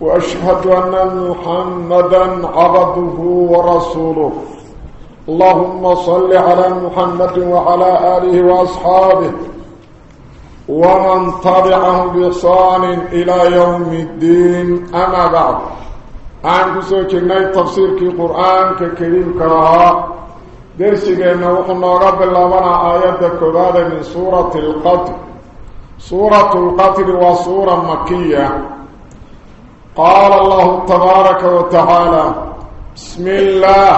وأشهد أن محمدا عبده ورسوله. اللهم صل على محمد وعلى آله وأصحابه ومن تبعهم بإحسان إلى يوم الدين. أما بعد عن كسوكنا تفسير القرآن ككريم كراها درسنا وحنا رب اللهم آيات كبادة من سورة القتل. سورة القتل وسورة مكية قال الله تبارك وتعالى بسم الله.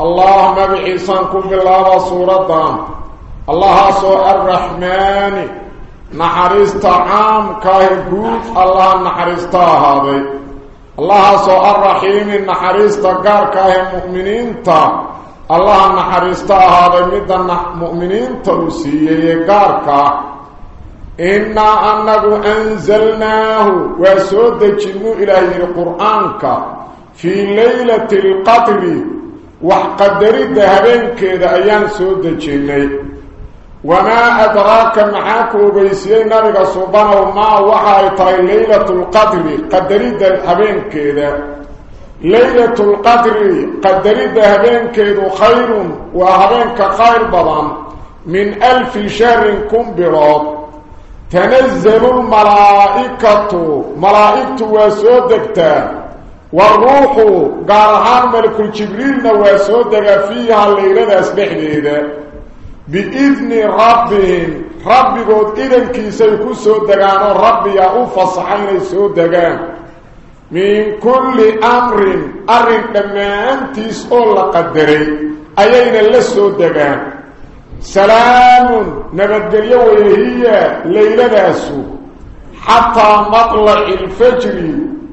اللهم بعيسانكم بالله وصورة الله سوء الرحمن. نحرست عام كاهبوت الله نحرست هذا الله سوء الرحيم. نحرست قار كاهب مؤمنين تا. الله نحرست هذا مدى مؤمنين ترسيه قار كاهب إنا أنه أنزلناه وسود جنو إلهي القرآن في ليلة القدر وحقدر الدهبين كذا أيام سود جني وما أدراك معاك وبيسيين نبغى سبحانه وما وحايطي ليلة القدر قدر الدهبين كذا. ليلة القدر قدر الدهبين كذا خير وهبين كخير بضان من ألف شهر كنبرات. تنزل الملائكة ملائكة واسودكتا والروح قارهان ملك الجبريل واسودك فيها الليلة أسبح ليدا بإذن ربهم ربي قد إذن كيسا يكون سودكان ربي يأوفى صحين سودكان من كل أمر أرن لما أنت سؤال قدري أيين اللي سودكان سلام نبدل هي ليلة ناسو. حتى مطلع الفجر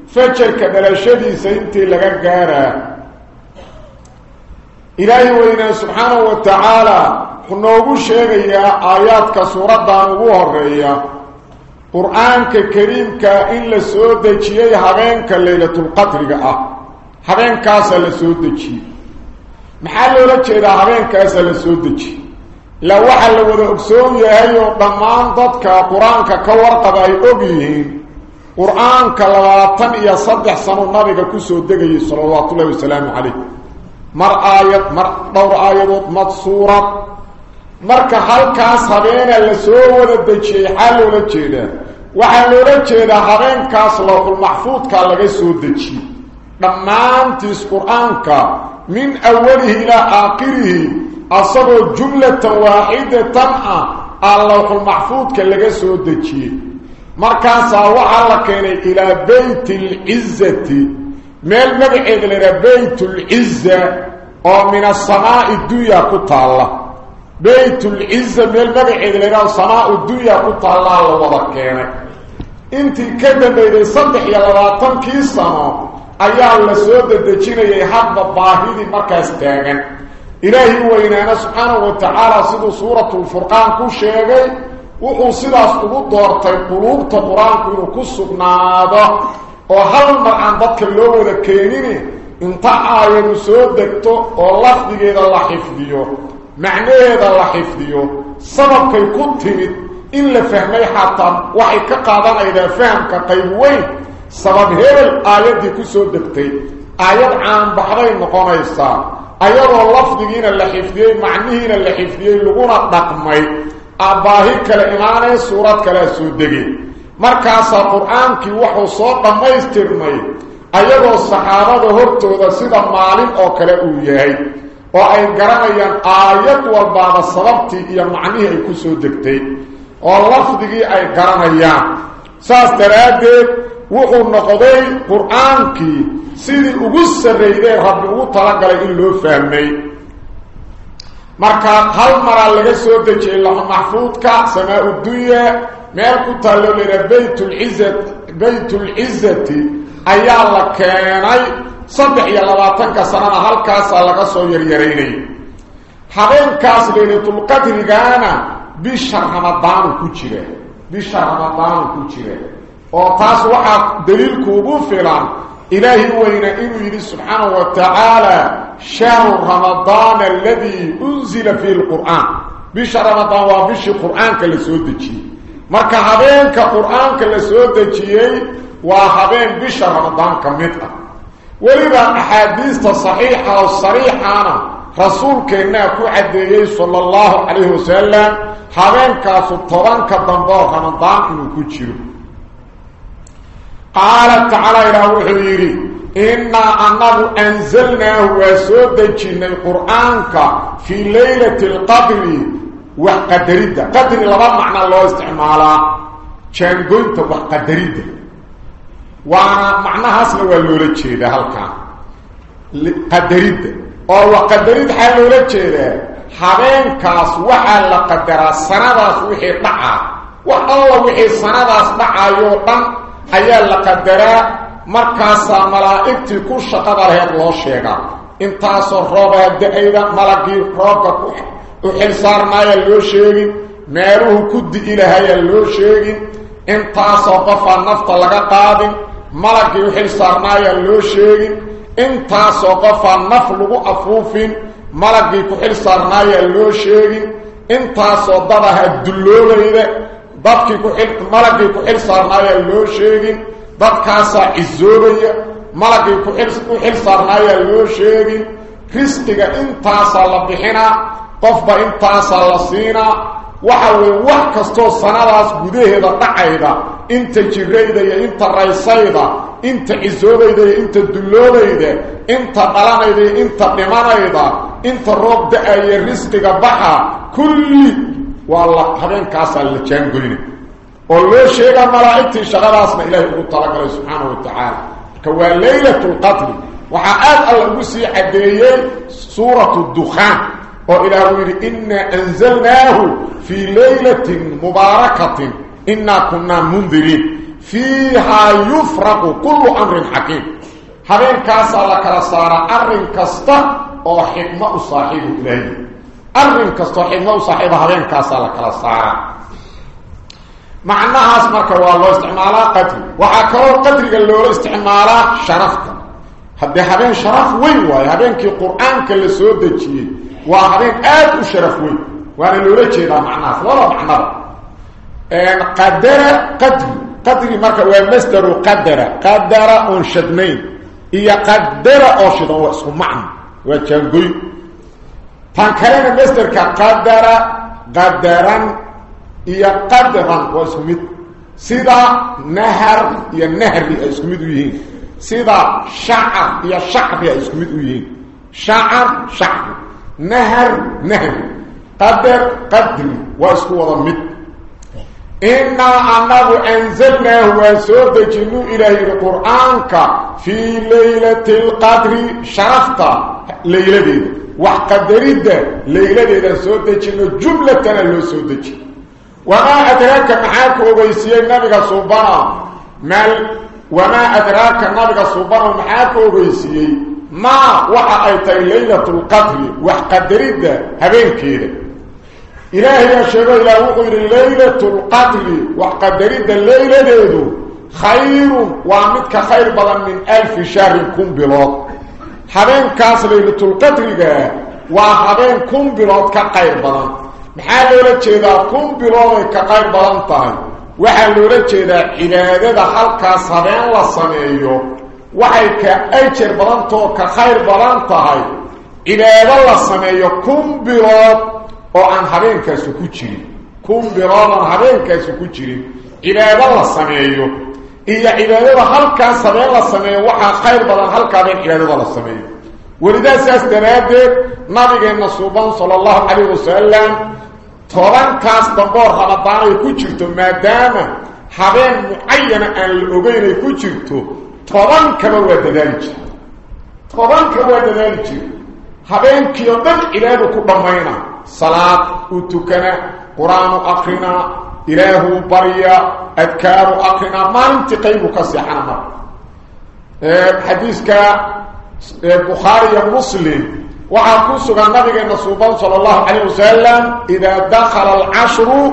فجر كبلا شدي سينتي لغا قارا. إلهي وإنا سبحانه وتعالى خنوغو شيغي آيات كسورة دانوغوها الرئي قرآن كريم كإن لسودة جيه حبينك الليلة القطر حبينكاس لسودة جيه محلو لك إذا حبينكاس لسودة جيه la waxa la wada ogsoon yahay oo dhammaan dadka quraanka ka warqaba ay og yihiin quraanka labaatan iyo saddex sano nabiga ku soo degayay sallallahu alayhi wasallam calayh mar aayad mar dhowr aayadood mad suurad marka halkaas habeena la soo wada dejiyay xal loola jeedaa waxaa loola jeedaa habeenkaas looxul maxfuudka laga soo dejiyey dhammaantiis qur-aanka min awalihi ilaa aakhirihi أصبه جملة واحدة تنعى الله المحفوظ كاللغة سودة مركز وعلى لكينا إلى بيت العزة ميل مبعيد لنا بيت العزة ومن الصماء الدوية قطع الله بيت العزة ميل مبعيد لنا الصماء الدوية قطع الله الله وضكينا انت كده بيدا يصدح يا لباطن كيسانو أيها اللي سودة دجينا يحب الباهيدي مركز تاغن إلهي وإنانا سبحانه وتعالى سيدو سورة الفرقان كو شيغي وحو سيداس ugu doortay qulubta quraanku inuu ku sugnaado oo hal mar aan dadka loo wada keenin inta aayadu soo degto oo lafdigeeda la xifdiyo macnaheeda la xifdiyo sababkay ku timid in la fahmay xataa waxay ka qaadanaydaa fahamka qayb weyn sabab hebel aayadii أيضا لفظينا لخفديه معنيهنا لخفديه لغونا دقمي اباهي كلا ايماني سورات كلا سودهي مركز القرآن كي وحو صوتا ما يسترمي أيضا الصحابة هرتو ذا مالين أو كلا اوياهي وعين قرأي ان آيات والبعض الصببتي ايا معنيه ايكو سودكتي واللفظي اي قرأي ان ساس تراتي وحو النقضي قرآن كي sidii ugu sarreydee rabbi ugu talagalay in loo fahmay marka hal maraa laga soo dejiyey laxo maxfuudka samaa dunya meel ku taallo layidhaha baytulciza baytulcizati ayaa la keenay saddex iyo labaatanka sanana halkaasaa laga soo yaryaraynay habeenkaas laylatulqadrigaana bisha ramadaanu ku jira bisha ramadaanu ku jira oo taas waxaa daliilkuugu filan إلهي وإن إلهي سبحانه وتعالى شهر رمضان الذي أنزل في القرآن. بش رمضان وبش القرآن كالسودكي مركا كقرآن كالقرآن كالسودكي وحبين بش رمضان كمتع ولذا أحاديث صحيحة وصريحة رسول كإنه كوحد إليه صلى الله عليه وسلم حبين كالسطران كالدنبار رمضان إنه قال تعالى إلى الوحيري إنا أنه أنزلناه وسودجنا القرآن في ليلة القدر وقدرد قدر لما معنى الله استعمالا. كان قلت وقدرد ومعنى هذا هو الولاد هذا كان قدرد وقدرد حال الولاد حبين كاس وحال لقدر سنة سوحي طعا. وحال الله وحي سنة سبعا يوطن. Ayaa la qadaraa markaasaa malaa'igtii ku shaqada laheyd loo sheegaa intaasoo roobaa da-ayda malagii roobka u xil saarnaayaa loo sheegin meeluhu ku di'i lahayaa loo sheegin intaasoo qofaa nafta laga qaadin malagii u xil saarnaayaa loo sheegin intaasoo qofaa naf lagu afuufin malagii ku xil saarnaayaa loo sheegin intaasoo dadaha dulloobayda dadkii ku malagii ku xil saarnaayaa loo sheegin dadkaasaa cisoobaya malagii ku xil saarnaayaa loo sheegin risqiga intaasaa la bixinaa qofba intaasaa la siinaa waxa weye wax kastoo sanadaas gudaheeda dhacayda inta jirayda iyo inta raysayda inta cisoobayda iyo inta dulloobayda inta dhalanayda iyo inta dhimanayda inta roob da-aya risqiga baxa kulli والله حبين كاسا لكيان قلنا والله شيئا ملاعبتي شغل اسم إله وطلق الله سبحانه وتعالى. كوى ليلة القتل وحاق الوسي عديين سورة الدخان. وإلى رويل إنا أنزلناه في ليلة مباركة. إنا كنا منذرين. فيها يفرق كل أمر حكيم. حبين كاسا لكرا سارا أمر كستا أو حكمة صاحب إليه أرنك الصحيب لو صحيب هذين كاسالك للصعاء معنى هاسمك هو الله استعمالا قتل وعاكو القدر قال له استعمالا شرفك هذين هذين شرف وين وين هذين كي القرآن كاللي سودتي وهذين آد وشرف وين وأنا اللي ريكي ده معنى فلا معنى إن قدر قدر قدر مركا ومستر قدر قدر انشدنين إيا قدر أشدن واسه معنى وكان قوي فانكرنا مستر كقدر قدرا يا قدرا واسمد سيدا نهر يا نهر اسمد وي سيدا شعر يا شعر اسمد وي شعر شعر نهر نهر قدر قدر واسو ومد ان انه انزلناه وسوره جنو إلى القران في ليله القدر شرفت ليله دي وحقدريد ليلاد إذا سودجن جملة لو سودج وما أدراك معاك وبيسي النبي صبر مال وما أدراك النبي صبر معاك وبيسي ما وحقيت ليلة القدر وحقدريد هبينك إلهي يا شبه إلا أغير الليلة القتل وقدرد الليلة ديدو خير وعمدك خير بلا من ألف شهر كن بلاد bilood ka qayr badan maxaa loola jeedaa kun bilooday ka qayr badan tahay waxaa loola jeedaa cibaadada halkaas habeen la sameeyo waxay ka ajar badantoo ka khayr badan tahay cibaado la sameeyo kun bilood oo aan habeenkaasu ku jirin kun bilood aan habeenkaasu ku jirin cibaado la sameeyo iyo cibaadada halkaas habeen la sameeyo waxaa khayr badan halka habeen cibaadada la sameeyo welidaa saas daraaddeed nabigeenna suuban sala allahu calayh wasalam tobankaas damboo ramadaan ay ku jirto maadaama habeen mucayana aan la ogeyn ay ku jirto tobankaba waa dadaali jira tobankaba waa dadaali jira habeenkii oo إله بريا أذكار أقنا ما انتقيم كسيحنا مر. إيه، حديثك إيه، بخاري المسلم وعاكوس قال نبي النصوبة صلى الله عليه وسلم إذا دخل العشر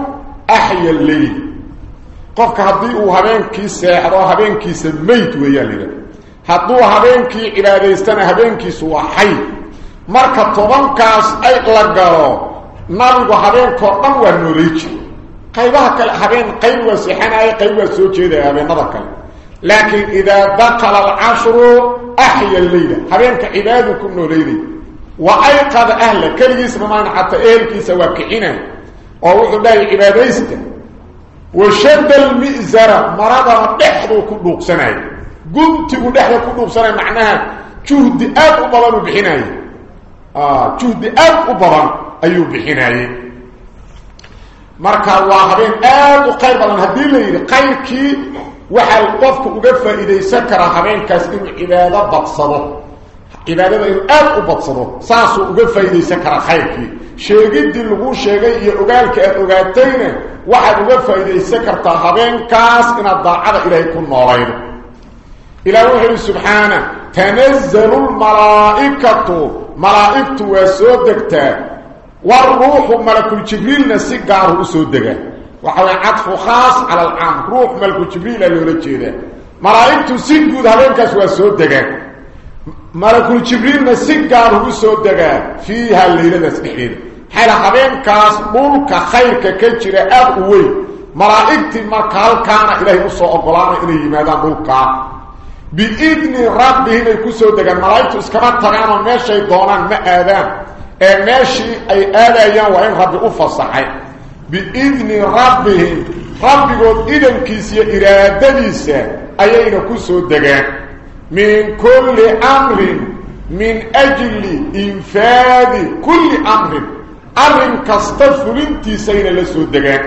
أحيى الليل. قف كهديئو هبينكي سيحر وهبينكي سميت ويالي. هدوه هبينكي إلى ديستان هبينكي سوحي مركب طبنكاس أي لقارو نبي هبينكو أول نريكي قيبها كالحقين قيب وسيحان أي قيب وسوكي ذي أبي نظر لكن إذا بطل العشر أحيا الليل حبينك عبادكم نوليدي وأيقظ أهلك كل جسم ما نحط إيرك سواكعين. ووضع عبادتك وشد المئزرة. مرضى تحضر كدوك سنة قمت بدحضر كدوك سنة معناها جهد أبو بحنايه آه جهد أبو بلن أيو بحناي. أبضان أيو بحناي مركا واحدين آد وقير بلان هدي لي قيركي وحال قفك أغفى إذا يسكر هبين كاس إنو عبادة بطصده عبادة إنو آد أبطصده ساسو أغفى إذا يسكر خيركي sheegidii lagu sheegay iyo ogaalka aad ogaatayna waxaad uga faa'iidaysan kartaa habeenkaas inaad daacada ilaahay ku noolaydo ilaah wuxuu subxaana tanazzalu lmalaa'ikatu malaa'igtu waa soo degtaa والروح ملك جبريل نسقاره اسو دغا وحوي عطف خاص على العام. روح ملك جبريل اللي رجيده. ملائكة تسجد هلكا سو اسو دغا ملك جبريل نسقاره اسو دغا فيها الليلة نسخيد حيل حبين كاس ملك خير كجره اقوي ملائكة مكال كان إلهي سو اغلان ان يمدا ملكا بإذن ربهم يكسو دغا ملائكة اسكما تغانو ماشي دونان ما آدم in rabbi u fasaxay biidni rabbihim rabbigood idankiisa iyo iraadadiisa ayayna ku soo degaan min kulli amrin min ajli infaadi kulli amrin arrin kasta fulintiisayna la soo degaan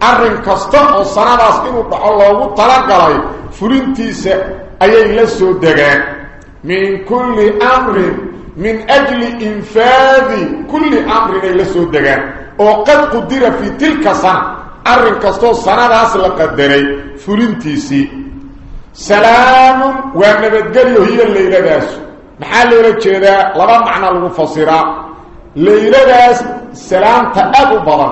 arrin kasta oo sanadaas inuu dhaco loogu talagalay fulintiisa ayay la soo degaan من كل أمر من أجل إنفاذ كل أمر لسود دقان وقد قدر في تلك سنة. أرن كستو سنة أصل قدري فلنتيسي سلام ونبت قليه هي الليلة داس. نحال ليلة كيدا لبا معنى المفصرة الليلة داس. سلام تأبو تأغبرا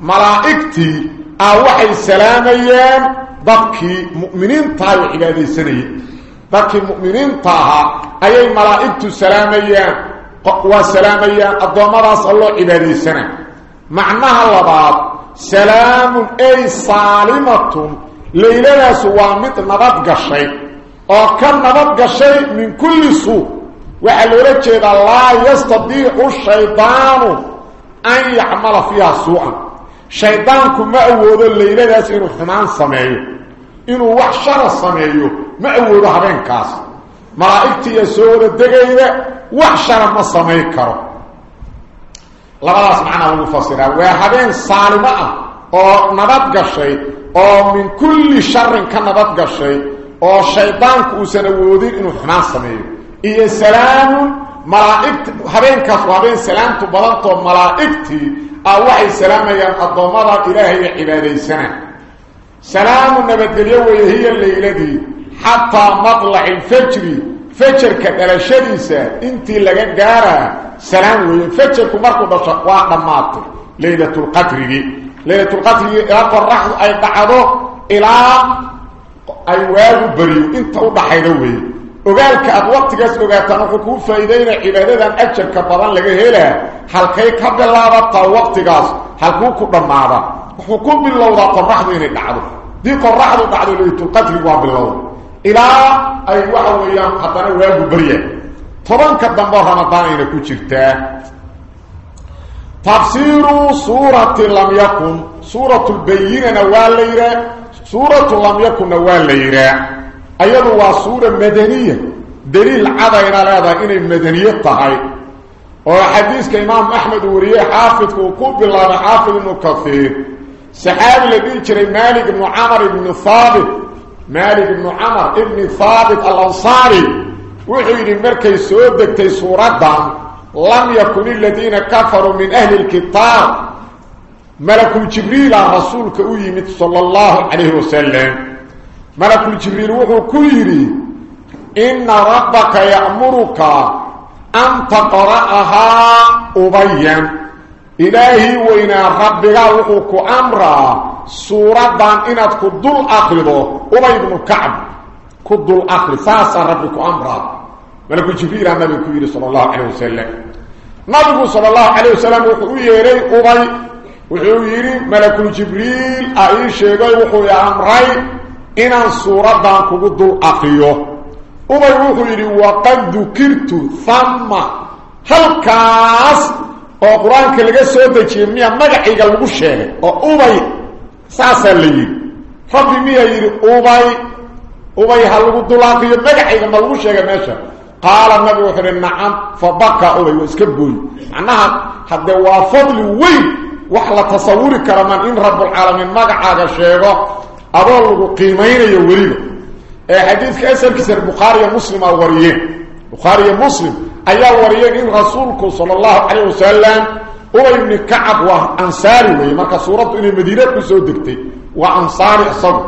ملائكتي. أوحي السلام أيام. بقي مؤمنين طايع إلى هذه السنة لكن المؤمنين طاها أي ملائكة سلامية قوة سلامية الضوء مرة صلى الله عليه وسلم معناها اللبات سلام أي صالمة ليلة سوامت نبات قشي أو كان نبات قشي من كل سوء وعلي لك الله يستطيع الشيطان أن يعمل فيها سوءا شيطانكم ما أولو الليلة سيروا ثمان سمعيه inuu wax shara sameeyo ma awoodo habeenkaas malaa'igtiiya soo wada degayda wax shara ma samayn karo labadaas macnaa lagu fasiraa waa habeen saalimo ah oo nabad gashay oo min kulli sharin ka nabad gashay oo shaydaanku uusan awoodin inuu xumaan sameeyo iyo salaamun malaa'igta habeenkaas waa habeen salaamtu badantoo malaa'igtii ah waxay salaamayaan addoommada ilaahay ee cibaadaysana سلام النبتلية ويهي الليلة دي حتى مطلع الفجر فجر كتل شديسة. انتي لقى جارة سلام ويفجر كماركو بشقواء نماطر ليلة القدر. دي ليلة القدر دي يقول رحض أي بعضو إلى أي واجو بريو. انتو بحيدوه وقالك اضوات جسد وقالتنا فكو فايدين عبادة ان اجر كبضان لقى هلا هل كي قبل الله بطا وقت جسد هل كو كبضان معضا بالله وضعت رحضين اي بعضو ديك الرحل بعد ليت القتل وابلو إلى أي وحو يوم حضر ويب بريه طبان كدنب رمضان إلى كجرت تفسير سورة لم يكن. سورة البينه والليره سورة لم يكن والليره أيضا سورة مدنية. دليل عدينا لهذا إن المدنية تهي وحديث كإمام أحمد وريه حافظ وقوب الله حافظ إنه كثير. صحابي الذي جري مالك بن عمر بن ثابت. مالك بن عمر ابن ثابت الأنصاري. وحيري مركي سودك تي سورادا لم يكن الذين كفروا من أهل الكتاب. ملك جبريل رسولك أيمت صلى الله عليه وسلم. ملك جبريل وكيري إن ربك يأمرك أن تقرأها ابين إلهي وإن ربك وحوك أمرا سورة إنك كدل أخلده أبي بن كعب كدل الأخل ساسا ربك أمرا. ملك جبريل النبي كبير صلى الله عليه وسلم. نبي صلى الله عليه وسلم وحو يري أبي وحو يري ملك جبريل أي شيء وحو يأمري إن سورة كدل أخليه أبي وحو يري وقد ذكرت ثم هل كاس oo quraanka laga soo dajiyay miya magaciga lagu sheegay oo ubay saasa yiri rabbi miya yiri ubay ubay hal lagu dulaaqiyo magaciga ma lagu sheegay meesha qaala nabi wuxuu nacam fabaka ubay iska booy macnaha hadde waa fadli weyn wax la tasawuri kara man in rabbul alamin magacaaga sheego adoo lagu qiimeynayo weliba ee xadiidka asalkiisa bukhaari iyo muslim aa wariyeen bukhaari iyo muslim ayaa wariyeen in rasuulku sala allahu calayh wasalam ubay ibni kacab waa ansaari weeye marka suuraddu inay madiina ku soo degtay waa ansaari isagu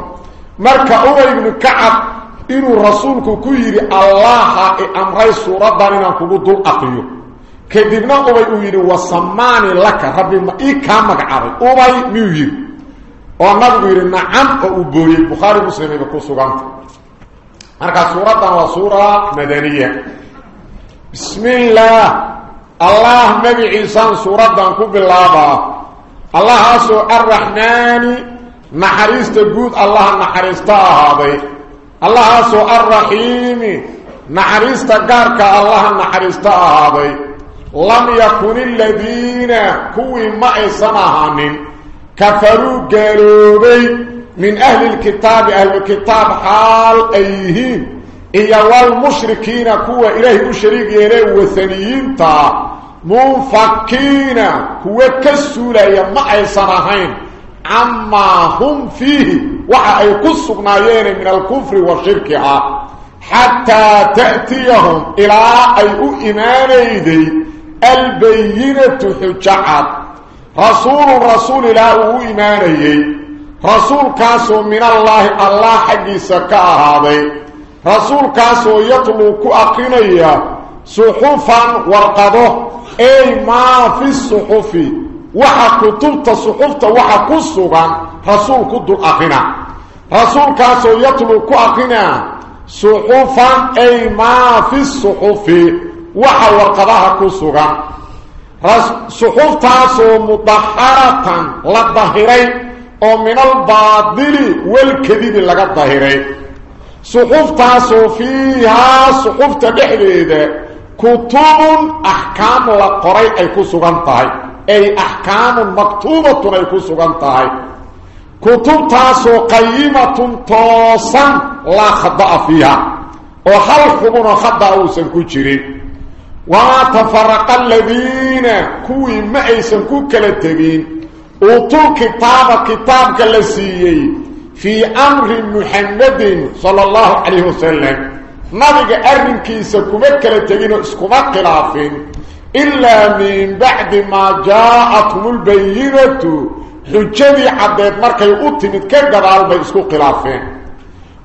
marka ubay ibni kacab inuu rasuulku ku yidhi allaha i amray suuraddan inaan kugu dul aqriyo kadibna ubay uu yidhi wasamaani laka rabbi ma ii kaa magacaabay ubay miyuu yidhi oo nabigu yidhi nacam oo uu booyey bukhaari muslimayba ku suganta marka suuraddan waa suura madaniya بسم الله. الله نبي عيسى سورة كوب اللابا. الله أسو الرحمن نحريست جود الله نحريست هذا الله أسو الرحيم نحريست قارك الله نحريست هذا لم يكن الذين كوي ما إسناهن كفروا قالوا من أهل الكتاب أهل الكتاب حال أيهين. إيا والمشركين كوة إلهي الشريك يريه وثنيين تا منفكين كوة كسولة يمع سنهين عما هم فيه وحاي قصقنا يين من الكفر والشرك حتى تأتيهم إلى أي إيمان إيدي البينة حجعت رسول الرسول لا أو إيمان إيدي رسول كاسو من الله الله حقي سكاها بي rasuulkaasoo yatluu ku aqrinaya suxufan warqado ey maa fi suxufi waxa kutubta suxufta waxa ku sugan rasuul ku dul aqrina rasuulkaasoo yatluu ku aqrina suxufan ey maa fi suxufi waxa warqadaha ku sugan suxuftaasoo mudaharatan la dahiray oo min albaadili walkadibi laga dahiray صحف تاسو فيها صحف تبحريده كتب أحكام لقري أي كسغنتاي أي أحكام مكتوبة تري كسغنتاي كتب تاسو قيمة توسن لا خطأ فيها. وحل خبر خطأ أوسن كجري. وتفرق الذين كوي معيسن كو كلتين وطول كتاب كتاب كلسيين في أمر محمد صلى الله عليه وسلم. نبغى أرنكيس كمكة تجين اسكما خلاف إلا من بعد ما جاءتهم البينة. حجدي عدد مركي أتمت كقرال بيسكو خلافين.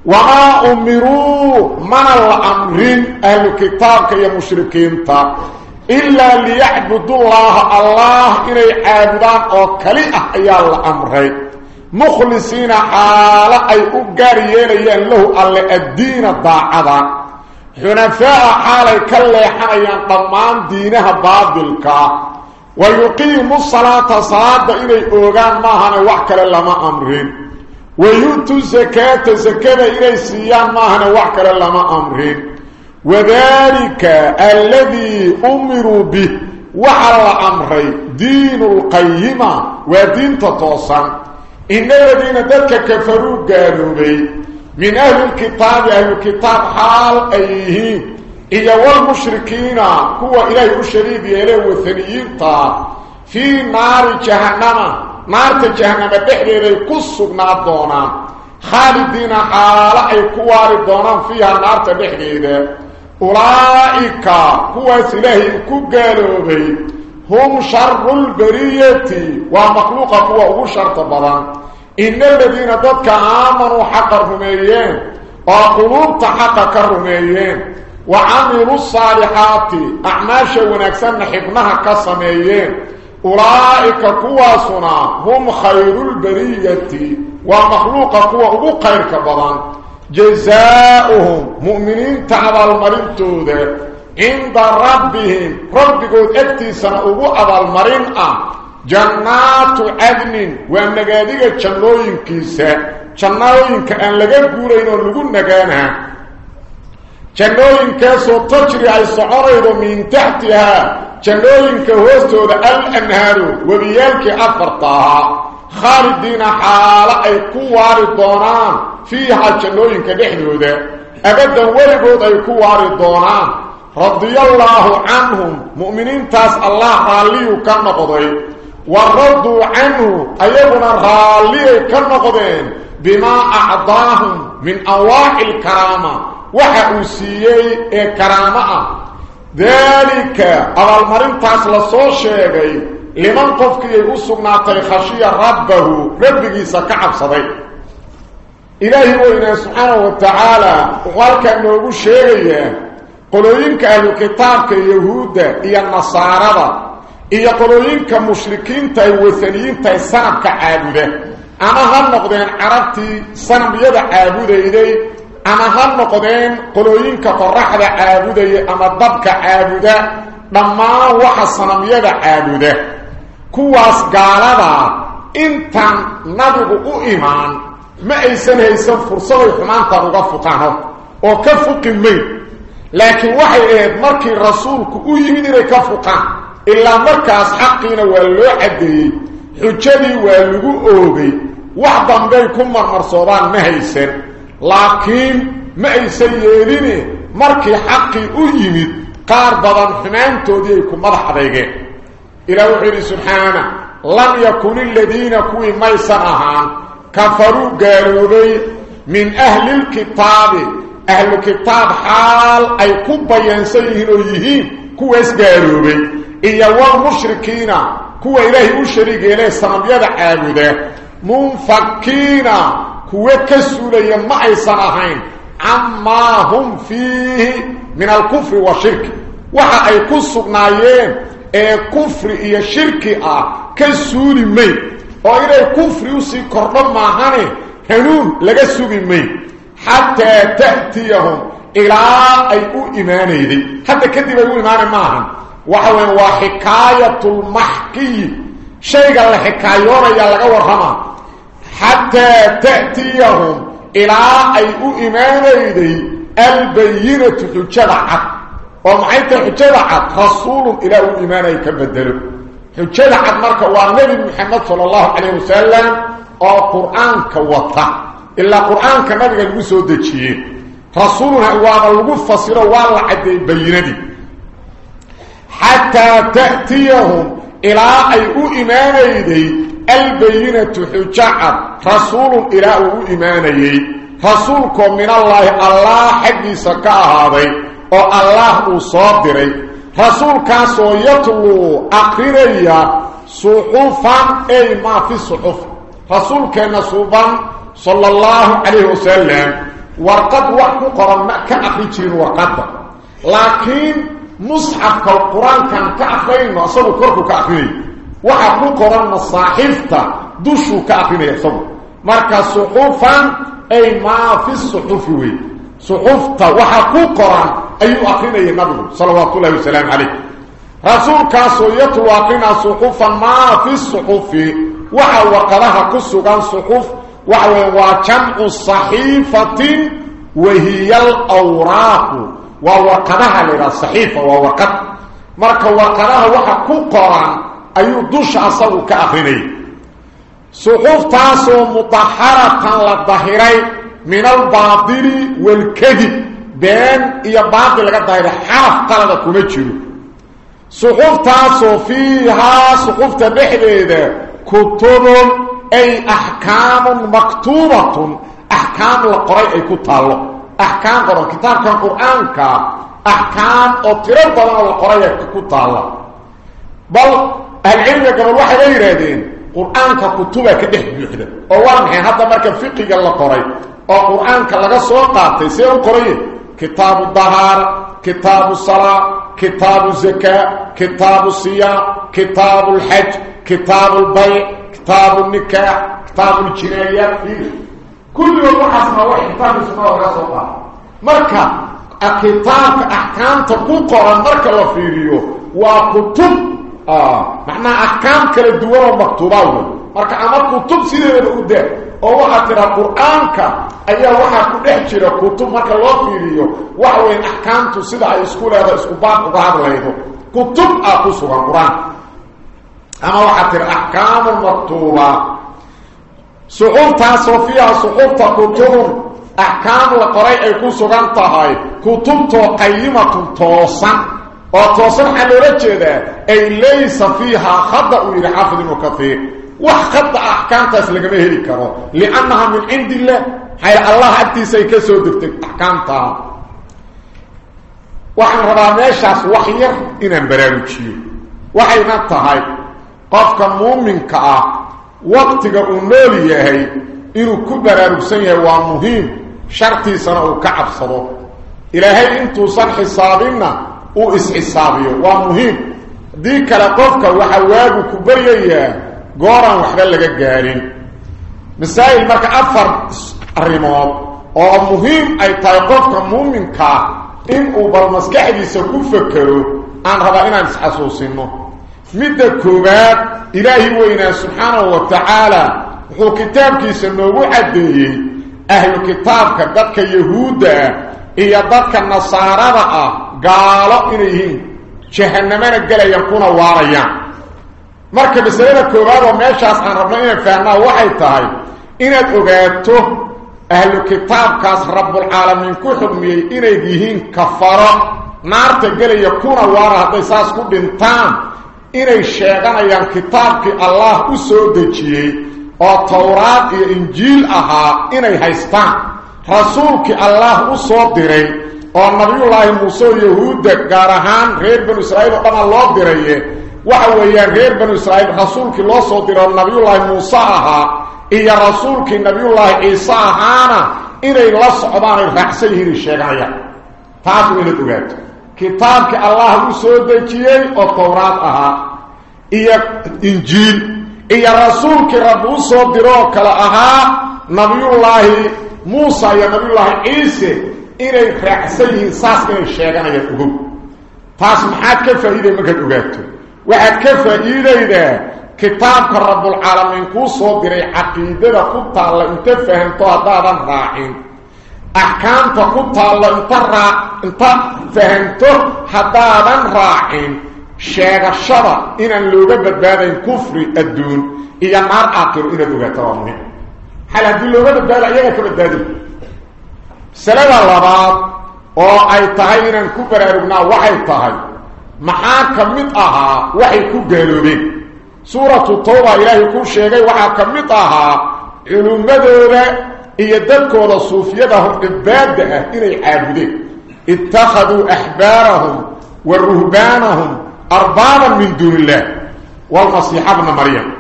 وما أمروا من الأمر أهل الكتاب كي مشركين تا. إلا ليعبدوا الله. الله إلي عابدان أو كليئة يا الأمرين مخلصين حالا أي أقاريين له على الدين الضاعدا حنفاء حالا كاللي حنيان ضمان دينها بابلك ويقيم الصلاة صلاة إلي أوغان ماهنا وحكا لما أمرين. ويؤتوا الزكاة زكاة إلي سيان ماهنا وحكا لما أمرين. وذلك الذي أمروا به وعلى أمري دين القيمة ودين تتوصن. إن الذين ذلك كفروا قالوا بي من أهل الكتاب أهل الكتاب حال أيه إيا والمشركين هو إليه الشريف إليه والثنيين في نار جهنم نار جهنم بحر إليه كسب نادونا خالدين حال أي كوار دونا فيها نار بحر أولئك هو سلاهي كقالوا بي. هم شر البرية ومخلوق هو هو شر طبعا إن الذين ضدك آمنوا حق الرميين وقلوب تحقق كرميين وعملوا الصالحات أعماش ونكسن حبنها كسميين أولئك كواسنا هم خير البرية ومخلوق كوا أبو خير كبضان جزاؤهم مؤمنين تعبى المرين ذا عند ربهم. رب قد اكتسنا أبو أبا المرين جنات عدن ومقاديك جنوين كيسا جنوين كأن لقى قولين ولقوا نقانها. جنوين كاسو تجري أي سعريض من تحتها. جنوين كهوستو الأنهار وبيالك أفرطها خالدين حالة أي كوار الدونان فيها جنوين كدحدو ذا أبدا ولقود أي كوار الدونان رضي الله عنهم مؤمنين تاس الله راليه كان قضي وردوا عنه أيضنا راليه كان قضين بما أعضاهم من أواع الكرامة وحأوسيي كرامة ذلك أول مرين تاس لصو شيغي لمن قفك يقصقناتي خشية ربه ربك سكعب صدي إلهي وإنه سبحانه وتعالى وقال كأنه يقول شيغي qolooyinka ahlu kitaabka yahuudda iyo nasaarada iyo qolooyinka mushrikiinta ay wasaniyiinta ay sanabka caabuda ama ha noqdeen carabtii sanamyada caabudayday ama ha noqdeen qolooyinka qoraxda caabudaya ama dabka caabuda dhammaan waxa sanamyada caabuda kuwaas gaaladaa intaan nabigu u imaan ma aysan haysan fursaday xumaantan uga fuqano oo ka fuqi mayn لكن وحي ايد مركي رسولك أو يمد إلى كفتا إلا مركاس حقينا ولو عدي حجدي ولو أوغي. وحدن بينكم مرصوبان مهيسن. لكن ما يسيرين مركي حقي أو يمد قاربدا حنانتو ديكم مدح ديك إلى وحي سبحانه. لم يكن الذين كوي ميسرها كفروا قالوا من أهل الكتاب. Yihiin oo yihiin kuwaas gaaroobay iyo walmushrikiina kuwa ilaahay u shariig yeelee sanamyada caabuda munfakiina kuwa ka suulaya ma aysan ahayn camaa hum fiihi min alkufri washirki waxa ay ku sugnaayeen ee kufri iyo shirki ah ka suuli mayn oo inay kufri usii kordho maahane hanuun laga sugi mayn حتى تأتيهم إلى أي إيمانيدي حتى كذب أي إيمان معهم. وحوين وحكاية المحكي. شيء قال حكايون يلقى ورحمة حتى تأتيهم إلى أي إيمانيدي البينة حجدعت ومعيت حجدعت رسول إلى إيماني كبدلوا. حجدعت مركة والنبي محمد صلى الله عليه وسلم. أو قرآن كوطا إلا قرآن كنبغا لغو سو دجيه. رسولنا وأنا لغو فسره وأنا عدي بيندي حتى تأتيهم إلى أي إيمانيدي البينة حجعت رسول إلى إيمانيدي رسولكم من الله الله حقي سكا هذا أو الله صادري رسول كاسو يتلو أقريا صحفا أي ما في الصحف رسول كان صوبا صلى الله عليه وسلم ورقد وحكو قرن ما كأخرجين ورقد. لكن مصحف القرآن كان كأخرين وأصبه كركو كأخرين وحكو قرن الصاحفة دوشو كأخرين يصبه مركز صحوفا أي ما في الصحف وي. صحفة وحكو قرن أي أخرين النبي صلوات الله وسلام عليه. رسول كاسو يتواقنا صحفا ما في الصحف وحا وقلها كسوغان صحف وهو جمع الصحيفة وهي الأوراق ووقدها لغا الصحيفة ووقد مركا وقدها وحا كقران أي دوش أصابه كأخرين صحف تاسو مطهرة للظهرين من الباطل والكذب بين إيا باطل لغا الظهر حرف قلد كمتشلو صحف تاسو فيها صحف تبحر كتب أي أحكام مكتوبة. أحكام القرآن أي كتالو أحكام قرآن. كتاب كان قرآن كا. أحكام أطرق بلان القرآن كتالو بل العلم قبل واحد يرادين قرآن كتبه كده بيحدة أولا محي هذا مركب فقه الله قرآن. oo qur-aanka laga soo qaatay see u qoraye kitaabu dahaara kitaabu salaa kitaabu zakaa kitaabu siyaam kitaabu كتاب النكاح كتاب الجنايات فيه كل يوم حسب واحد كتاب السماء والرأس والله مركا كتاب أحكام تقول قرآن مركا وفيريو وكتب آه معنى أحكام كالدوار ومكتوبة مركا أما كتب سيدي الأداء أو أترى قرآن أي أولا كنت أحجر كتب مركا وفيريو وهو أحكام تسيد على إسكول هذا إسكوبان وهذا لأيه كتب أقصر القرآن اما وحتى الأحكام المطلوبه صحف تاسوفيا صحف تكتب أحكام القراء يكون سغنت هاي كتب تقيمه توسن. أو توسن على رجده أي ليس فيها خطأ إلى حافظ كثير. وخطأ أحكام تاس لغمه الكرو لأنها من عند الله. حي الله انت سيكسو دكت احكامها وحن رباميشاس وحير ان برامجي. وحي ما تهاي qofka muuminka ah waqtiga uu nool yahay inuu ku baraarugsan yahay waa muhiim shartiisana uu ka cabsado ilaahay intuusan xisaabinna uu isxisaabiyo waa muhiim haddii kale qofka waxa waagu ku baryayaa gooraan waxba laga gaarin masaa'il marka afar arrimood oo muhiim ay tahay qofka muuminkaa in uu bal maskaxdiisa ku fekero aan rabaa inaan isxasuusinno مدكوبات إلهي وإنا سبحانه وتعالى كتاب كتابك سنوو عدي أهل كتابك ذاتك يهودة إيا ذاتك النصارى قالوا إليهم جهنمان قال يكون واريا مركب بسرعة كوبات وميشاس عن ربنا فهنا وحيتهاي إنا تغيبتو أهل كتابك رب العالمين كحبمي إليهين كفارا نارتك قال يكون واريا هذا يساس كبين تام inay sheeganayaan kitaabkii allah u soo dejiyey oo towraad iyo injiil ahaa inay haystaan rasuulkii allah u soo diray oo nabiyullaahi muuse oo yahuudda gaar ahaan reer banu israa'iil oo dhana loo diraye waxa weeyaan reer banu israa'iil rasuulkii loo soo diray oo nabiyullaahi muuse ahaa iyo rasuulkii nabiyullaahi ciise ahaana inay la socdaan raacsan yihiin ay sheeganayaan taas waa inaad ogaato كتابك الله وسودجي التوراات أها اي انجيل اي رسولك رب وسودروك أها نبي الله موسى يا نبي الله عيسى اني فرحسيه ساس من الشيطان يا فوق فاس محاكه فايده ما قد اوغاتو واحد كفايده كتابك رب العالمين وسودري عقيده قطه لا انت فهمتها دا دا راعين احكام فقط الله انطر انطر فهمته حبابا راعين. شيغ الشرع إن اللوغبت بابين كفر الدون. إلى النار اخر إلى دوغتهم هل هذه اللوغبت بابين إيه كفر الدادي؟ سلام الله بعض أو أي تهينا كفر ارغنا وحي تهي. محاكم مطعها وحي كفر سورة الطوبة إلهي كل شيء وحاكم مطعها علم مدره يدكوا الصوفيتهم عبادة إلى عابدين اتخذوا أحبارهم والرهبانهم أربابا من دون الله. والمسيحة ابن مريم.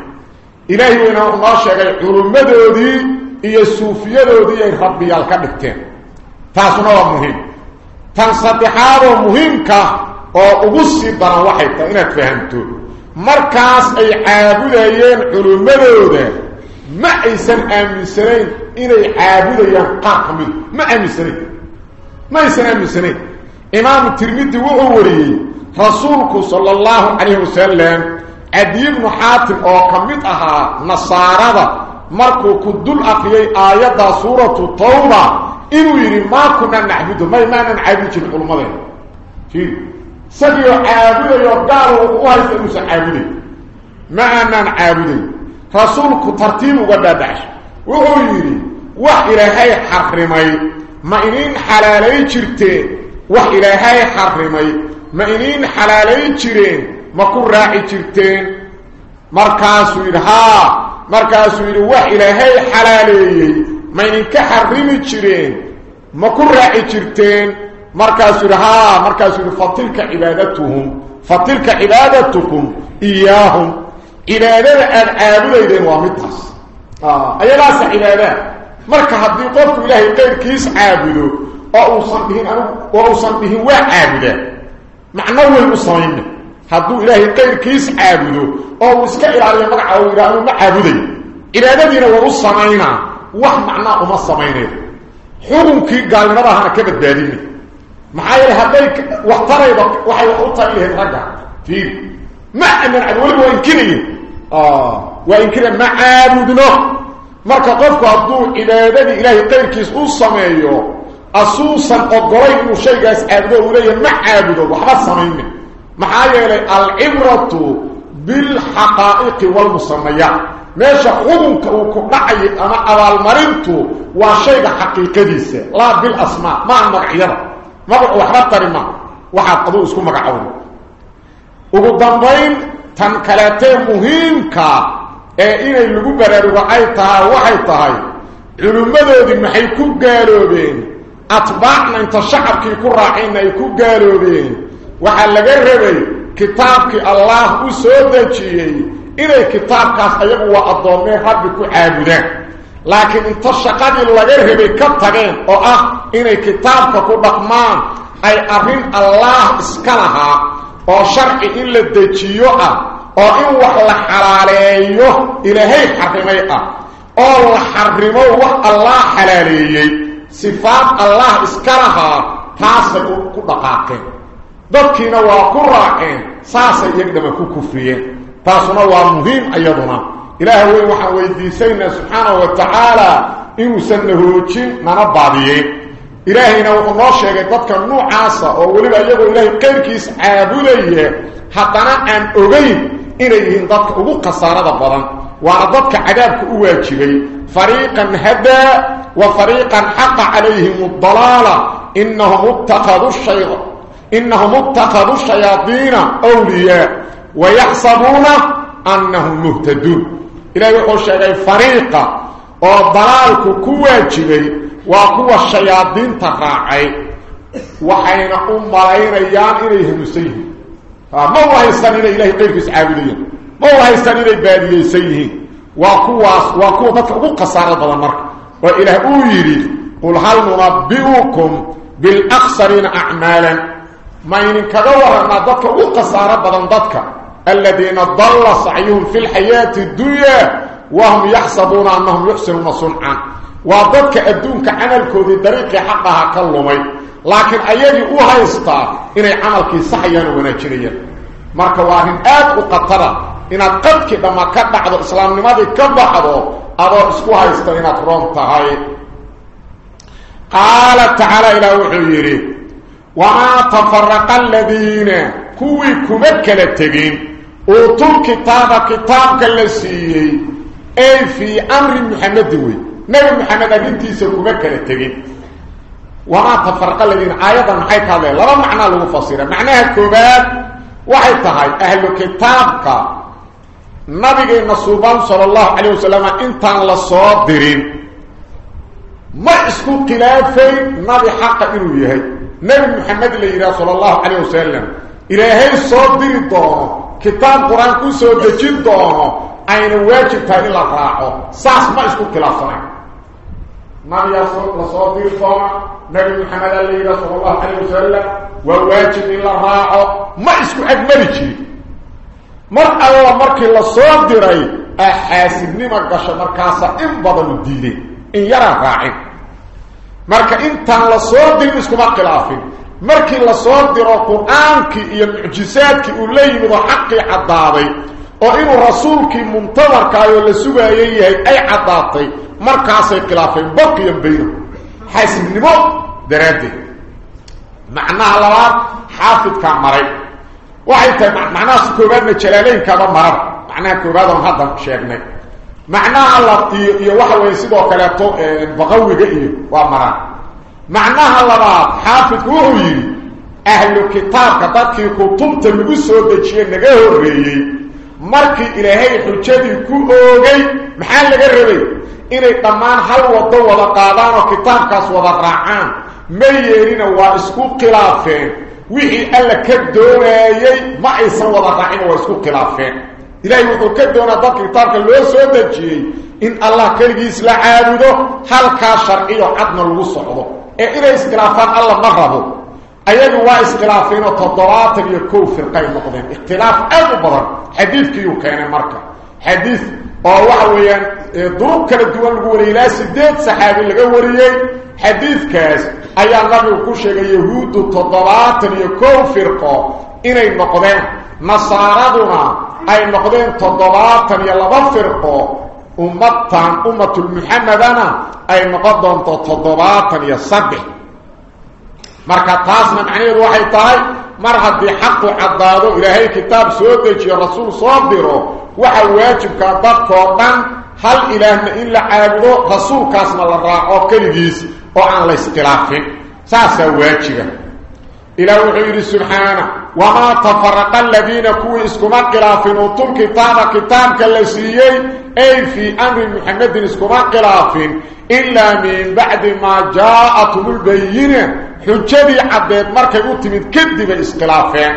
إلهي وإن الله شكرا علمته دي إيه الصوفية دي إيه ربي الكبتين تاسنا ومهم تنصدحاب ومهمك وقصي بنا واحدة إنا تفهمتو مركز أي عابدين علمته دي ما إيسان أمن سنين إلي عابدة ينقاقم. ما أمسني. ما يسن أمسني. إمام الترميد وعوري رسولك صلى الله عليه وسلم عديم حاتم وقمتها نصارى مركو كدل أخيي آيات سورة طوبة إنو يري ما كنا نعبده ما يمانا نعبده في القلمة في سبيو عابدة يرقاله وقوائز أمسا عابده ما أمانا نعبده رسولك ترتيب وقدادعش وحيري وحيري حرمي. ما إنين حلالي جرتين وحيري حرمي. ما إنين حلالي جرين. ما كن راحي جرتين. مركاسو إلها. مركاسو إلها وحيري حلالي. ما إنين كحرمي جرين. ما كن راحي جرتين. مركاسو إلها. مركاسو إلها فتلك عبادتهم. فتلك عبادتكم إياهم. إلى ذلك الآبولين ومتاس ayadaasa cibaadaad marka haddii qofku ilaahay qayrkiis caabudo oo uusan dhihin anigu oo uusan dhihin waa caabuda macno weyn u samayna hadduu ilaahay qayrkiis caabudo oo uu iska ilaaliyo magaca uu yidhaha anu ma caabuday cibaadadiina waa u samaynaa wax macnaa uma samaynayo xukunkii gaalnimadahana ka badbaadina maxaa yeele hadday waxtarayba waxay wax u tari lahayd ragga fiir ma amancan weliba waa inkiraye وإن كنا ما عابدنا مركا قفك أبدو إلى يدد إلهي قير كيس أصميه أصوصا قدرين الشيء كيس عابده إليه ما عابده وحبا الصميم محايا إلي العبرة بالحقائق والمصمية ماشا خدوك وكبعي أنا على المرنت وشيء حقيقي ديس لا بالأسماء. ما عمنا حيارة ما بقوا وحبا الترمى وحبا قدو اسكم مكعون وقدام بين تنكلاتين مهمكا ee inay lagu baraarugo ay tahay waxay tahay culimmadoodii maxay ku gaaloobeen atbaacna inta shacabkii ku raacayna ay ku gaaloobeen waxaa laga rabay kitaabkii allaah u soo dejiyey inay kitaabkaas ayagu waa addoomeen rabbi ku caabudaan laakiin inta shaqadii laga rabay ka tageen oo ah inay kitaabka ku dhaqmaan ay arrin allaah iska lahaa oo sharci in la dejiyo ah oo in wax la xalaaleeyo ilaahay xarimay ah oo la xarimo wax allaah xalaaleeyey sifaad allah iska lahaa taasay ku dhaqaaqeen dadkiina waa ku raaceen saasay iyagdhama ku kufriyeen taasuna waa muhiim iyaduna ilaah weyn waxaan weydiisaynaa subxaanahu wa tacaala inuusan na hoojin nana baadiyeen إلهينا وقلنا شيئا قد كان نوع عاصة وقلنا يقول إلهي قيركيس عابولي حتى نعن أبين إليه قد أبقى صارة ضبرا وعضبك عذابك أواجبي. فريقا هدى وفريقا حق عليهم الضلالة. إنهم اتخذوا الشيطان إنهم اتخذوا الشياطين أولياء. ويحسبون أنهم مهتدون. إلهي قلنا شيئا فريقا. وضلالك أواجبي وقوة الشيادين تقاعي وحين أم العينيان إليه مسيحي ما الله يستنين إليه قيرك سعابليا ما الله يستنين إباني يسيه وقوة, وقوة قصارة بالمرك وإله أوليه قل هل نربئكم بالأخسرين أعمالا ما إنك دور ما ضدك قصارة بالمرك الذين ضل صعيهم في الحياة الدنيا وهم يحسبون أنهم يحسنون صنعا وضدك أدونك عملك ذي دريق حقها كلمي لكن أيدي أوها يستع إني عملك صحيان ونجريا مارك الله إن آد أقطر إن قدك بما قد بعد الإسلام لماذا قد بعده أبو أسكوها يستعين أترونت هاي قال تعالى إلى وحيري وما تفرق الذين كوي كمك لتقين أوتو الكتاب كتابك اللي سيئي أي في أمر محمد وي نبي محمد بنتي سكوبة كلمه تجي وما تفرق الذين أيضا حيث هذا. لا معنى له فصيره معناها كوبات وحيث هاي. أهل كتابك. نبي مصوبا صلى الله عليه وسلم انت لا صادرين ما اسكو خلافي نبي حق انه يهي. نبي محمد لا يرى صلى الله عليه وسلم. إلى هي صادر الدور كتاب القران كو سو دجي دوه أين واجب تاني لا راحه ساس ما اسكو خلافنا نبي صلى الله عليه وسلم نبي محمد اللي صلى الله عليه وسلم وواجب الله ما اسكو حق مرجي مرأة الله مركي الله صلى الله عليه وسلم أحاسب لما قشى مركاسة. إن بضل الدين إن يرى غائب مركة إنت الله صلى الله عليه وسلم اسكو مركي مركي الله صلى الله عليه وسلم قرآنك إيا معجساتك أولي من حقي حدابي وإن رسولك منتظر كايو لسوبة أي حدابي مركز الخلافين بقي بينهم حاسم بن بوق دراتي معناها لوار حافظ كان مريض وحيت معنا سكوبات من جلالين كذا مرض معناها كوبات من هذا الشيخنا معناها اللطي يوحل ويسيبه كلابتو بغوي قئيه ومرض معناها لوار حافظ وهو أهل الكتاب كتابك كتب تنبسه بجيه نغيه الرئيه مركي إلهي حجدي كو أوغي محال لغيه الرئيه inay dhammaan hal wado wada qaadaan oo kitaabkaas wada raacaan ma yeelina waa isku khilaafeen wixii alla ka doonaayey ma aysan wada raacin waa isku khilaafeen ilaahay wuxuu ka doonaa dadka kitaabka loo soo dejiyey in allah keligiis la caabudo halkaa sharciyo cadna lagu socdo ee inay iskhilaafaan alla ma rabo ayagu waa iskhilaafeenoo toddobaatan iyo kow firqay noqdeen ikhtilaaf aad u badan xadiidkiiyuu keenay marka xadiid oo waxa weeyaan duruq kala duwan lagu wariyay ilaa sideed saxaabi laga wariyey xadiidkaas ayaa nabigu ku sheegay yahuuddu toddobaatan iyo kow firqo inay noqdeen nasaaraduna ay noqdeen toddobaatan iyo laba firqo ummatan ummatulmuxamedana ay noqon doonto toddobaatan iyo saddex marka taasna macnaheedu waxay tahay mar haddii xaqu caddaado ilaahay kitaab soo dejiyo rasuul soo diro waxa waajibkaa dadkoo dhan hal ilaahna in la caabudo rasuulkaasna la raaco keligiis oo aan la iskhilaafin saasaa waajiba ilaah wuxuu yidhi subxaana wamaa tafaraqa aladiina kuwii iskuma khilaafin uutul kitaaba kitaabka la siiyey ay fii amri muxamedin iskuma khilaafin ilaa min bacdi maa jaa-atum lbayina xujadii caddeed markay u timid kadibay iskhilaafeen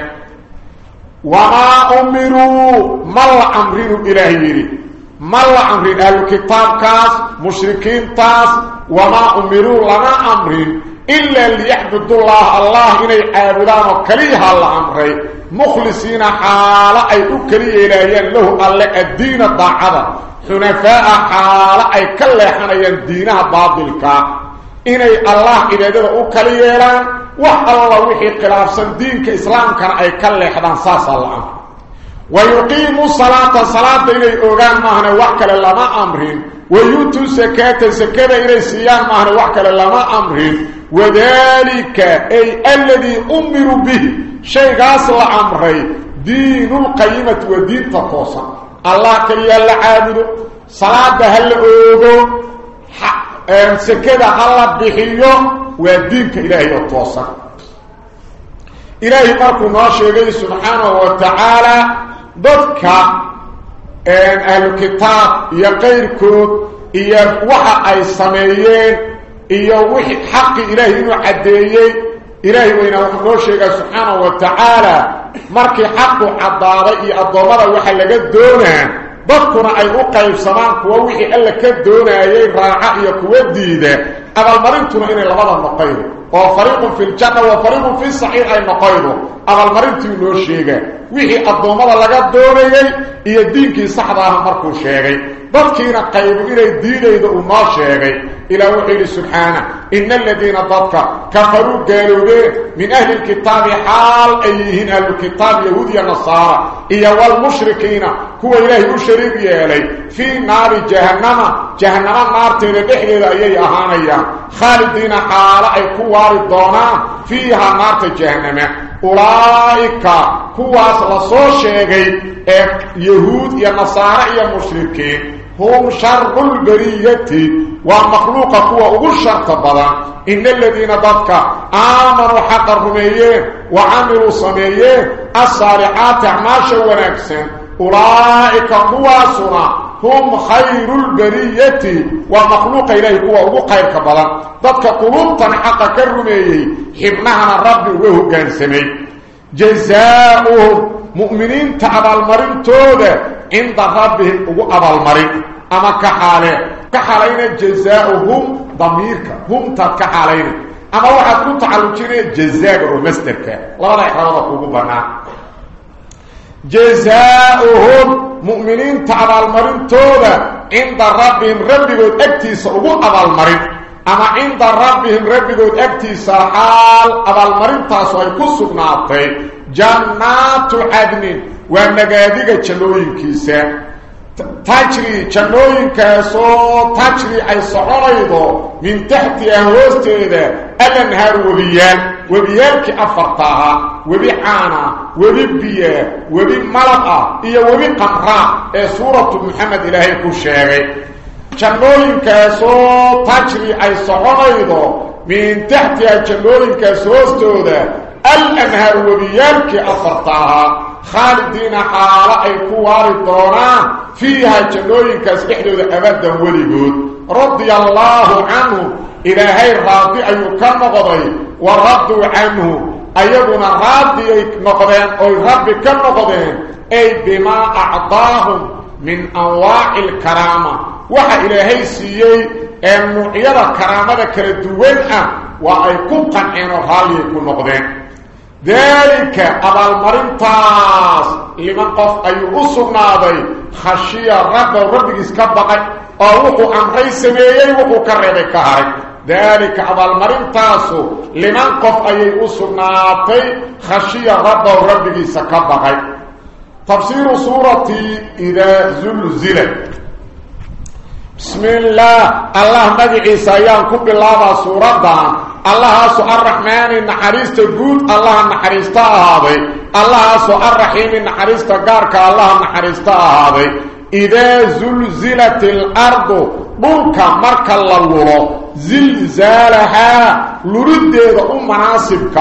وما أمروا ما الأمرين الإلهيين ما الأمرين أهل الكتاب كاس مشركين تاس وما أمروا لنا أمرين إلا ليحبدوا الله الله إني عابدان وكليها الأمرين. مخلصين حالا أي أكري إلهيين له ألا الدين الضعب حنفاء حالا أي كليحان ين دينها باطلك. إني الله إلهيين أكليها الأمرين وحلل وحي خلاف دينك اسلام كان اي كلي حدان ساس الله ويقيم الصلاة صلاة إلي أوغان ما هنا لله ما امرين ويوتو سكات سكره إلى سيان ما هنا لله ما امرين وذلك أي الذي أمر به. شيء أصل أمره دين القيمة ودين تقوصا. الله كلي الا عابد صلاة هل أوغو. آم سكده هل بخيو ودينك إلهي وتوصر إلهي قرق ناشي يقول سبحانه وتعالى ضدك. أن أهل الكتاب يقيرك يوحى أي سميين يوحي حق إلهي وعديين إلهي وإن ناشي سبحانه وتعالى. مرك حق عضاري الضمرة وحي لك دونه بطرع أي وقع في سماك ووحي ألا كدونه اي راعة يا كوديدة. أبا المرين تنعيني لبدا النقيد وفريق في الجنة وفريق في الصحيح النقيد أبل مرنتي لو شيغي وخي ادمه لا دوغاي الدين كي صحبه مركو شيغي بدكينا قيبو الدين دينيدا وما شيغي إلى وحي سبحانه ان الذين ضطف كفروا قالوا من أهل الكتاب حال ايهن أهل الكتاب يهود نصارى اي والمشركين هو اله الشريك يلي في نار جهنم جهنم نار تنبحي ايي اهانيا خالدين حال اي كوار الضونا فيها نار جهنم أولئك كواس لصو شيغي يهود يا نصارى يا مشركين هم شر البرية ومخلوق قوة أقول شر تبدا إن الذين ضدك آمنوا حق الرميين وعملوا صميين الصالحات عماشا ونكسا أولئك قواسنا هم خير البرية ومخلوق إليه هو أبو خير كبالا ذاتك قلوبتا حقا كرميه. حبناهنا الرب وهو كان سمي جزاؤه مؤمنين تعب المرين تودا عند ربهم أبو أبا المرين أما كحاله. كحالين جزاؤهم ضميرك. هم تكحالين أما واحد كنت على الجزاء ومسترك لا أحرار أبو بناه جزاؤهم مؤمنين تعبال المرين توبة عند ربهم ربهم اكتسا أقول عبال المرين. أما عند ربهم ربهم اكتسا حال عبال المرين تاسو ايكوس سبناتي جنات عدن ومقاديك چلوين كيسا تجري چلوين كيسو تجري أي سعوريدو من تحت اهوستيدة الانهار وبيان وبيركي أفرطاها وبيحانا وببية وبملقة إيا وبقمراء إيه سورة محمد إلهي كشاري جنولين كاسو تجري أي صغيضة من تحتها جنولين كاسوستو الأنهار وبيركي أفرطاها. خالدين حالا أي كواري الدرونا فيها جنوين كاسكحدود أبدا وليقود رضي الله عنه إلى هاي الراضي أي كم قضي والرد عنه أيضنا راضي أي كم قضي أي رب كم قضي أي بما أعضاهم من أنواع الكرامة. وحا إلى هاي سيئي أن معيض الكرامة كردوين وأي كم قنعين الراضي أي كم قضي ذلك قبل مرنتاس لمن قف أي أصر ناضي خشية الرب والرب يسكبك أوقو أن ريس بيهي وقو كربك ذلك قبل مرنتاس لمن قف أي أصر ناضي خشي الرب والرب يسكبك تفسير سورة إذا زلزل بسم الله. الله مدعي سيانكم بالله سورة الله سو الرحمن النحريست قود الله النحريست هذا الله سو الرحيم النحريست قارك الله النحريست هذا إذا زلزلت الأرض بلك مركا للولو زلزالها لرد مناسبك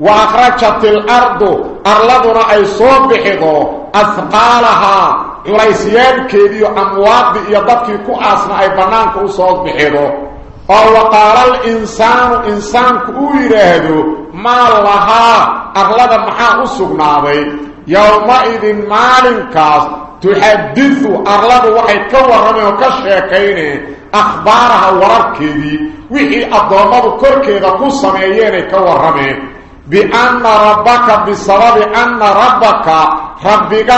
وأخرجت الأرض أرلدنا أي صوبحضو أثقالها iyo dadkii ku aasna ay bannaanka u soo bixido. قال وقال الانسان انسان كويرهدو ما لها؟ أغلب ما اسغناوي يومئذ مالك تحدث أغلب وحي كورمه وكشيكين أخبارها وركدي وحي اضامه كركيده كو سمييره كورمه بأن ربك بسبب أن ربك ربك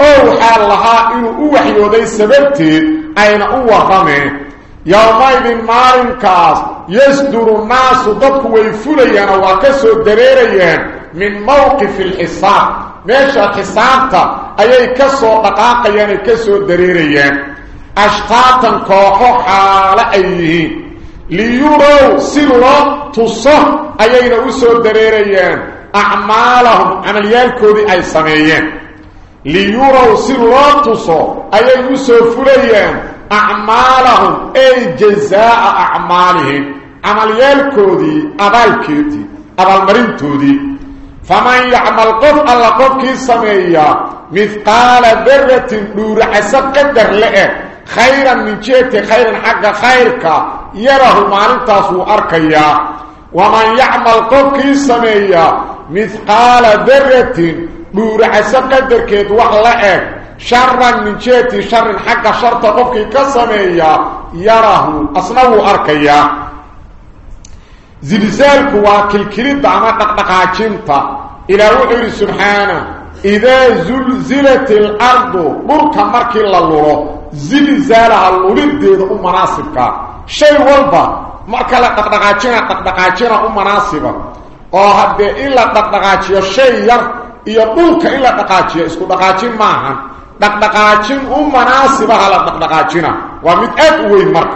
أوحى لها انه وحيوده سببتي أين اورمه يومئذ مارن كاس يصدر الناس ضدك ويفلين وكسو دريرين من موقف الحصان. ماشا حصانتا؟ أي كسو يعني كسو دريرين أشتاة كوحو حال أيه ليورو سلو تصح أي نوسو دريريان. أعمالهم عمل يالكو دي أي سميين. ليورو سلو تصح أي نوسو فلين أعمالهم. أي جزاء أعمالهم. عمل يالكودي أبال كيوتي أبال مرنتودي فمن يعمل قف الله قف كي سمعي مثقال برة نور عسب قدر لئه. خيرا من جيته خيرا حق خيرك. يره مارن تاسو أركيا. ومن يعمل قف كي سمعي مثقال برة نور عسب قدر كيد وحلئه شرا من جهتي شر حق شرط قفك كسمية. يراه أصنعه أركيا. زلزالك واكل كريد عما تقدقها كنت إلى وعير سبحانه. إذا زلزلت الأرض مركا مركا لله زلزالها الولد ده مناسبك. شيء والبا. مركا لتقدقها كنا تقدقها كنا مناسبة. آه، وهذا إلا تقدقها كنا شيء يرد إيا بوك إلا تقدقها كنا إسكو تقدقها دقدقاجين ومناسبها لا دقدقاجينا ومد اد وي مرق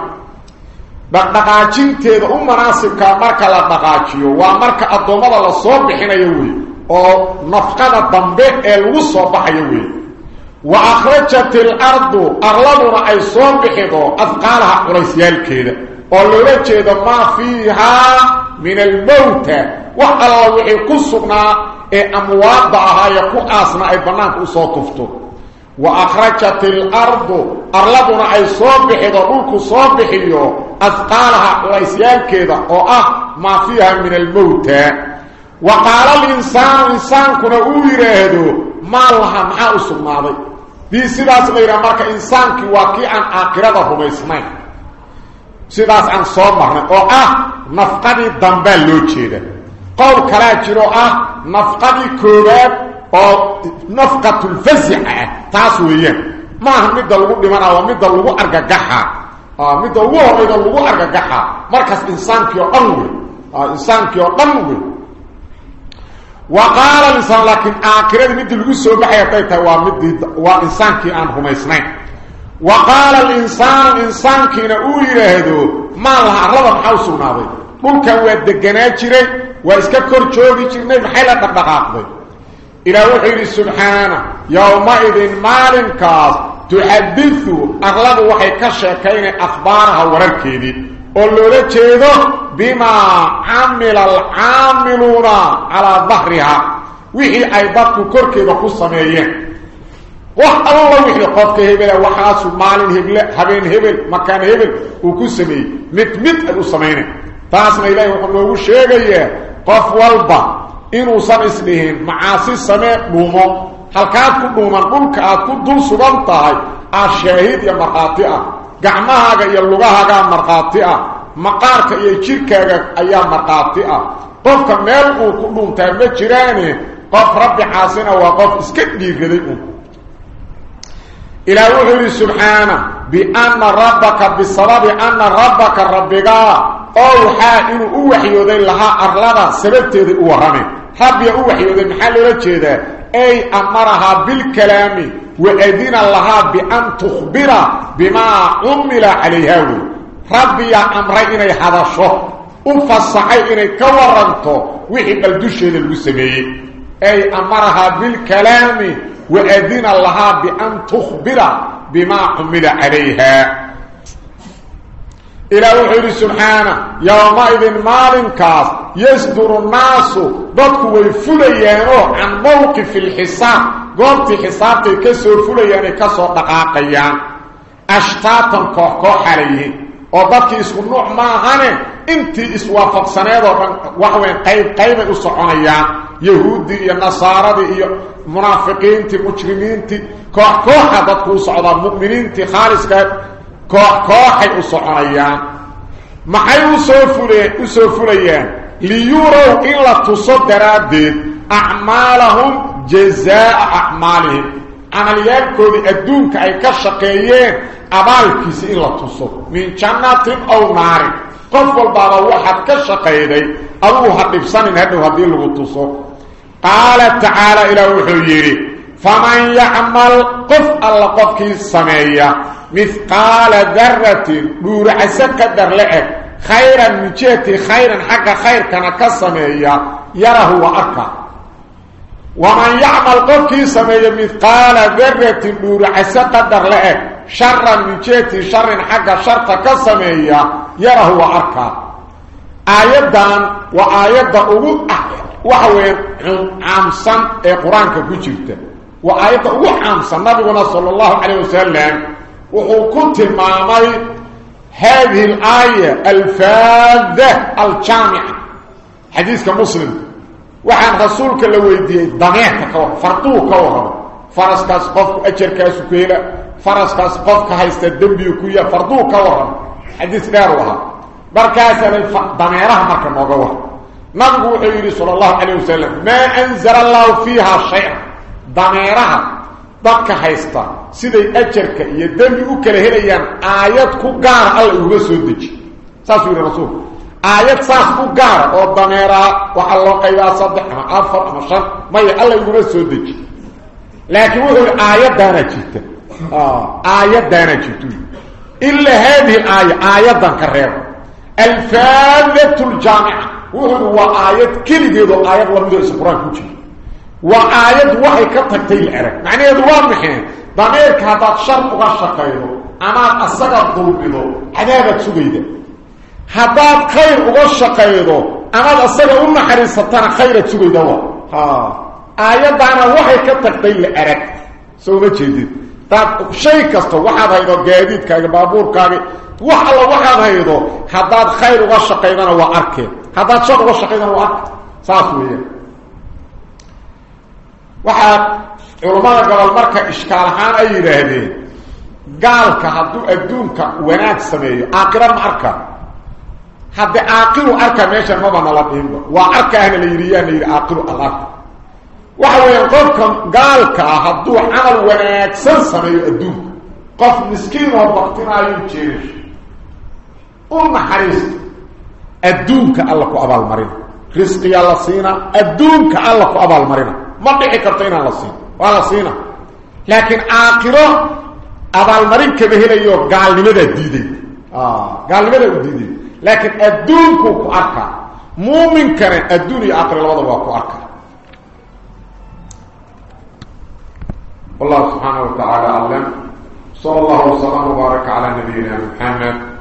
دقدقاجين تي ومناسب كا مرق لا دقاجيو ومرق ادومدا لا سو بخينايو وي أو نفقنا بامبي ال و سو بخايو وي واخرجت الأرض اغلب راي سو بخيدو اثقالها قريسيال كده أو لوجهد ما فيها من الموت وحلا وحي كسقنا اموات بعها يكون اسماء بنات وصوكفتو وأخرجت الأرض أرلبنا أي صوب بحضوك صوب بحيو أثقالها وليسيان كذا أو آه ما فيها من الموت. وقال الإنسان إنسان كنا اويرهدو ما لها معا اسماضي دي سيداس غير مركا إنسان كي واكي عن اقرده هم إسمين. سيداس عن صوب مهنة أو آه نفقدي دنبال لوچيدة قول كلاجرو آه نفقدي كوباب نفقة الفزعة. تاسوية ما هم مدى اللغو بمعنى ومدى اللغو أرقاقها آه، مدى اللغو مدى اللغو أرقاقها مركز إنسان كيو أنوي آه، إنسان كيو أنوي وقال الإنسان لكن آكرا مدى الوسو بحياتي. ومدى وإنسان كي آن هميسنين وقال الإنسان إنسان كي نقولي لهذا ما لها ربط حوصو ناضي ممكن ويدقنا جري وإسكا كورتشوغي جري نحيلا تبقى عقضي إلى وحيد سبحانه. يومئذ مال كاس تحدث أغلب وحي كشكين أخبارها ورالكيدي قلوا لك هذا بما عمل العاملون على ظهرها. وحي أيضاك كوركي بكو السمائيين وح الله وحي قفك هبل وحاس مال هبل هبين هبل مكان هبل وكو السمائيين متمت السمائيين فاسم إليه وقلوا شيئا قف والبا. Inuusan isdhihin macaasi samee dhuumo halkaad ku dhuuman dhulka aad ku dul sugan tahay aa shaahid iyo markhaati ah gacmahaaga iyo lugahaagaa markhaati ah maqaarka iyo jirkaaga ayaa markhaati ah qofka meel uu ku dhuntaa ma jiraane qof rabbi caasina waa qof iska dhiiraday un إلى وحي سبحانه بأن ربك بسبب أن ربك ربك أوحى إنه أوحي ذي لها أرلدا سببت ذي أوهمي ربي أوحي ذي محل رجيدا أي أمرها بالكلام وأذن لها بأن تخبر بما عمل عليها. ربي أمر إني هذا الشهر وفصحي إني كورنته وحي بلدوشي ذي المسمي أي أمرها بالكلام وأذن لها بأن تخبر بما عمل عليها. إلى وحيد سبحانه. يومئذ مالنكاس يصدر الناس. ضدك ويفليانو عن موقف الحساب. قلت حسابتي كسر فلياني كسر دقاقيان. أشتاتا كوكوح عليه. وضدك اسم النوع ما هاني انت اسوافق سنيدو وحوين قيب قيب اسعونيان يهودي النصارى منافقين مجرمين كوح كوح ضدك اسعودا مؤمنين خالص كوح كوحي أصحرية ما هي أصحرية ليروا إلا تصدرات أعمالهم جزاء أعمالهم أنا ليركو لأدون كأي كشقيين أبالك سئلة تصد من جنات أو نار قفوا البابا واحد كشقيين أبوها نفسان هذا هو دين لغتصد قال تعالى إلى وحيري فمن يعمل قف الله قفك السمية مثقال ذرة دور عسى قدر لعب خيرا جهة خيرا حق خير كان كسمية يره وأكا ومن يعمل قفكي سمية مثقال ذرة دور عسى قدر لعب شرا جهة شر حق شر كسمية يره وأكا آيادان وآياد أغو وحوين عامسان القرآن كبجرته وآياد أغو عامسان نبينا صلى الله عليه وسلم. وهو كنت مامي هذه الآية الفاذة الجامعة. حديث كمسلم وحان رسولك لو يدي ضميعك كوه فرطوه كوه فرس كاس قفك أجر كاسو كيلا فرس كاس قفك هايست كويا فرطوه كوه حديث داروها بركاس ضميرها مركا موقوه نبقوا حيري صلى الله عليه وسلم. ما أنزل الله فيها شيء ضميرها. Dadka haysta siday ajarka iyo dambi u kala helayaan aayad ku gaar alla uga soo deji saasuu yidhi rasuulku aayad saas u gaar oo dameeraa waxaa loo qaybaa saddex ama afar ama shan maya alla uguma soo deji laakiin wuxuu yidhi aayaddaana jirta aayaddaana jirtu ilaa haadihi aaya aayaddan ka reeba alfaadatu ljaamica wuxuu yidhi waa aayad keligeedoo aayad lamidoo isa qur-aanka ku jira وآيات وحي كتكتي العرق. معنى هذا واضحين ضميرك هذا شرط غشقينه أما أصدق ضربه عذابك سبيده هذا خير غشقينه أما أصدق أم حريصتنا خيرك سبيده ها. آيات أنا وحي كتكتي العرق. سوى جديد. طب شيء كسته واحد هيدو جديد. كاغ بابور كاغ وحلا واحد هيدو. هذا خير غشقينه وأركه هذا شر غشقينه وأركه صافويه waxaa culamada gobol marka ishkaal ahaan ay yidhaahdeen gaalka hadduu adduunka wanaag sameeyo aakira ma arka hadde aaqilu arka meeshan maba nala dhiinba waa arkaahna la yidhi yaa la yidhi aaqilu al arka waxa weeyaan qofka gaalka ah hadduu camal wanaagsan sameeyo adduunka qof miskiin oo baktinaayo jeerish u naxariista adduunka alla ku abaalmarina risqiyaa la siina adduunka alla ku abaalmarina ما بيحي كرتين على الصين. وعلى الصين لكن آخرة هذا المرين كبهين أيوه قال لماذا الديدي آه قال لماذا الديدي لكن الدونك هو أركا. مؤمن كان الدوني آخر الوضع هو أركا. والله سبحانه وتعالى أعلم. صلى الله وسلم وبارك على نبينا محمد.